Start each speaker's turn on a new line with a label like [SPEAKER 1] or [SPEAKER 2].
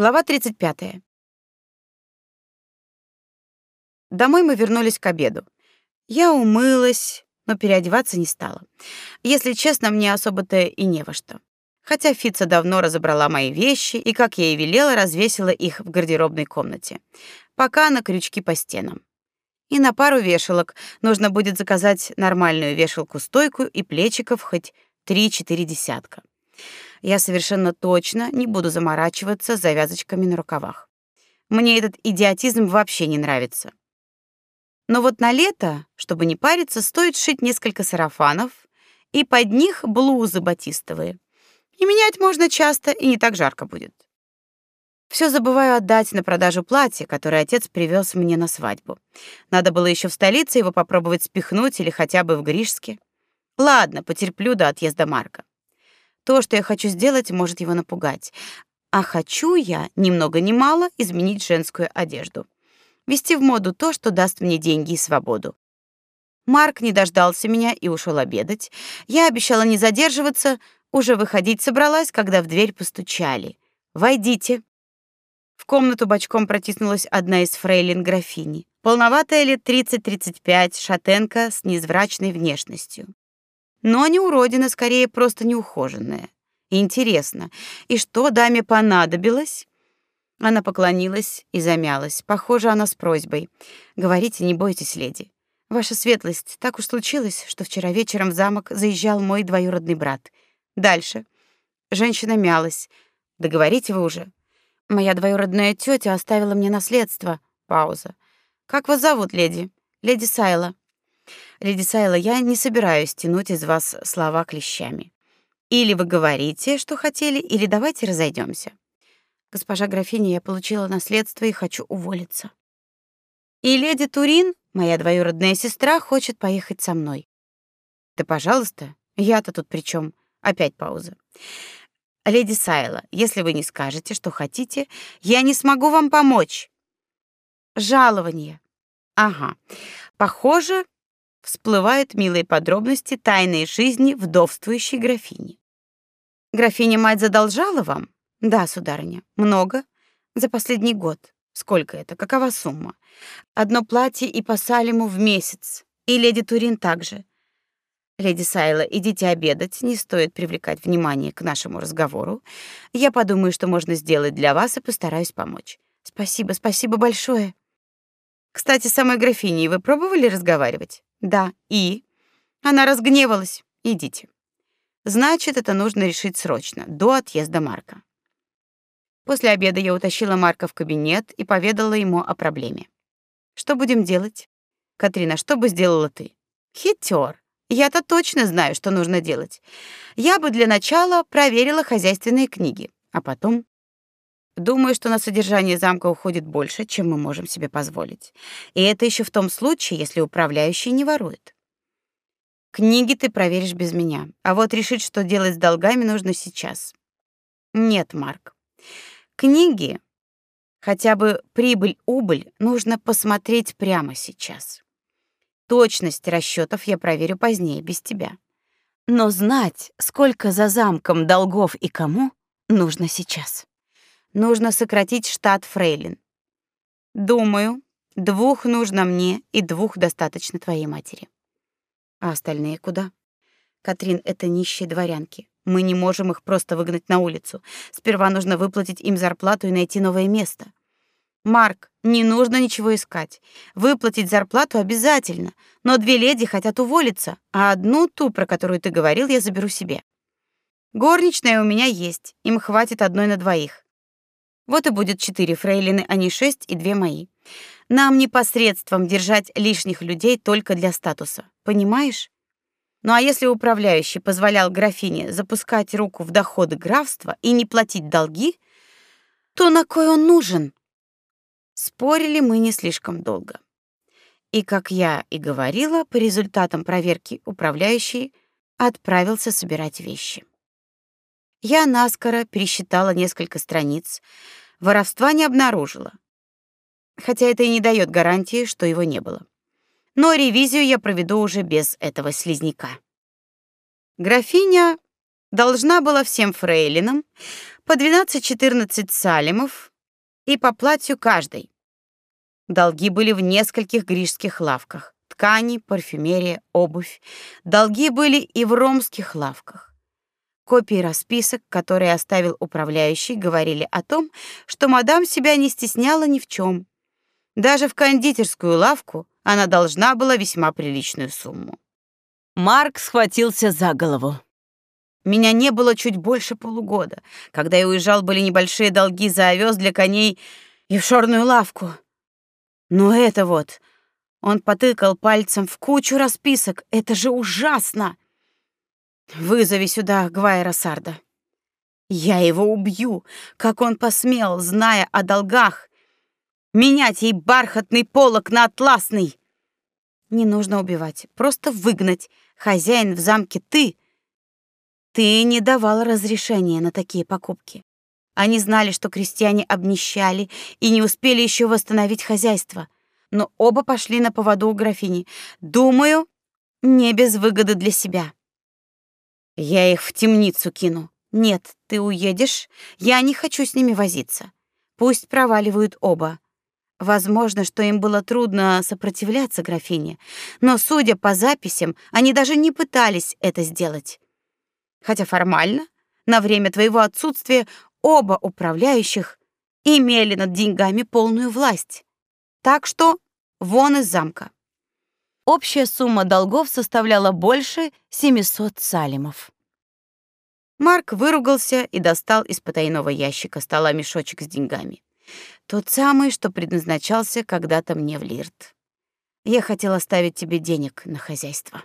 [SPEAKER 1] Глава 35. Домой мы вернулись к обеду. Я умылась, но переодеваться не стала. Если честно, мне особо-то и не во что. Хотя Фица давно разобрала мои вещи и, как я и велела, развесила их в гардеробной комнате. Пока на крючки по стенам. И на пару вешалок нужно будет заказать нормальную вешалку-стойку и плечиков хоть три-четыре десятка. Я совершенно точно не буду заморачиваться с завязочками на рукавах. Мне этот идиотизм вообще не нравится. Но вот на лето, чтобы не париться, стоит шить несколько сарафанов и под них блузы батистовые. И менять можно часто, и не так жарко будет. Все забываю отдать на продажу платье, которое отец привез мне на свадьбу. Надо было еще в столице его попробовать спихнуть или хотя бы в Гришске. Ладно, потерплю до отъезда Марка. То, что я хочу сделать, может его напугать. А хочу я, ни много ни мало, изменить женскую одежду вести в моду то, что даст мне деньги и свободу. Марк не дождался меня и ушел обедать. Я обещала не задерживаться, уже выходить собралась, когда в дверь постучали. «Войдите». В комнату бочком протиснулась одна из фрейлин графини. Полноватая лет 30-35, шатенка с неизврачной внешностью. Но не уродина, скорее просто неухоженная. Интересно, и что даме понадобилось? Она поклонилась и замялась. Похоже, она с просьбой. Говорите, не бойтесь, леди. Ваша светлость, так уж случилось, что вчера вечером в замок заезжал мой двоюродный брат. Дальше. Женщина мялась. Договорите вы уже. Моя двоюродная тетя оставила мне наследство. Пауза. Как вас зовут, леди? Леди Сайла. Леди Сайла, я не собираюсь тянуть из вас слова клещами. Или вы говорите, что хотели, или давайте разойдемся. Госпожа графиня, я получила наследство и хочу уволиться. И леди Турин, моя двоюродная сестра, хочет поехать со мной. Да, пожалуйста, я-то тут при чем? Опять пауза. Леди Сайла, если вы не скажете, что хотите, я не смогу вам помочь. Жалование. Ага. Похоже, всплывают милые подробности тайной жизни вдовствующей графини. Графиня-мать задолжала вам? Да, сударыня. Много? За последний год. Сколько это? Какова сумма? Одно платье и по салиму в месяц. И леди Турин также. Леди Сайла, идите обедать, не стоит привлекать внимание к нашему разговору. Я подумаю, что можно сделать для вас и постараюсь помочь. Спасибо, спасибо большое. Кстати, самой графиней вы пробовали разговаривать? Да. И она разгневалась. Идите. Значит, это нужно решить срочно, до отъезда Марка. После обеда я утащила Марка в кабинет и поведала ему о проблеме. Что будем делать? Катрина, что бы сделала ты? Хитер. Я-то точно знаю, что нужно делать. Я бы для начала проверила хозяйственные книги, а потом Думаю, что на содержание замка уходит больше, чем мы можем себе позволить. И это еще в том случае, если управляющий не ворует. Книги ты проверишь без меня, а вот решить, что делать с долгами, нужно сейчас. Нет, Марк. Книги, хотя бы прибыль-убыль, нужно посмотреть прямо сейчас. Точность расчетов я проверю позднее, без тебя. Но знать, сколько за замком долгов и кому, нужно сейчас. Нужно сократить штат фрейлин. Думаю, двух нужно мне и двух достаточно твоей матери. А остальные куда? Катрин, это нищие дворянки. Мы не можем их просто выгнать на улицу. Сперва нужно выплатить им зарплату и найти новое место. Марк, не нужно ничего искать. Выплатить зарплату обязательно, но две леди хотят уволиться, а одну, ту, про которую ты говорил, я заберу себе. Горничная у меня есть, им хватит одной на двоих. Вот и будет четыре фрейлины, а не шесть и две мои. Нам непосредством держать лишних людей только для статуса. Понимаешь? Ну а если управляющий позволял графине запускать руку в доходы графства и не платить долги, то на кой он нужен? Спорили мы не слишком долго. И, как я и говорила, по результатам проверки управляющий отправился собирать вещи. Я наскоро пересчитала несколько страниц, воровства не обнаружила. Хотя это и не дает гарантии, что его не было но ревизию я проведу уже без этого слизняка. Графиня должна была всем фрейлинам по 12-14 салимов и по платью каждой. Долги были в нескольких гришских лавках: ткани, парфюмерия, обувь. Долги были и в ромских лавках. Копии расписок, которые оставил управляющий, говорили о том, что мадам себя не стесняла ни в чем. Даже в кондитерскую лавку она должна была весьма приличную сумму.
[SPEAKER 2] Марк схватился за голову.
[SPEAKER 1] Меня не было чуть больше полугода. Когда я уезжал, были небольшие долги за овес для коней и в шорную лавку. Но это вот... Он потыкал пальцем в кучу расписок. Это же ужасно! Вызови сюда Гвайра Сарда. Я его убью, как он посмел, зная о долгах, менять ей бархатный полог на атласный. Не нужно убивать, просто выгнать. Хозяин в замке ты, ты не давал разрешения на такие покупки. Они знали, что крестьяне обнищали и не успели еще восстановить хозяйство, но оба пошли на поводу у графини. Думаю, не без выгоды для себя. Я их в темницу кину. Нет, ты уедешь. Я не хочу с ними возиться. Пусть проваливают оба. Возможно, что им было трудно сопротивляться графине, но, судя по записям, они даже не пытались это сделать. Хотя формально, на время твоего отсутствия оба управляющих имели над деньгами полную власть. Так что вон из замка. Общая сумма долгов составляла больше 700 салимов. Марк выругался и достал из потайного ящика стола мешочек с деньгами. Тот самый, что предназначался когда-то мне в Лирт. Я хотел оставить тебе денег на хозяйство.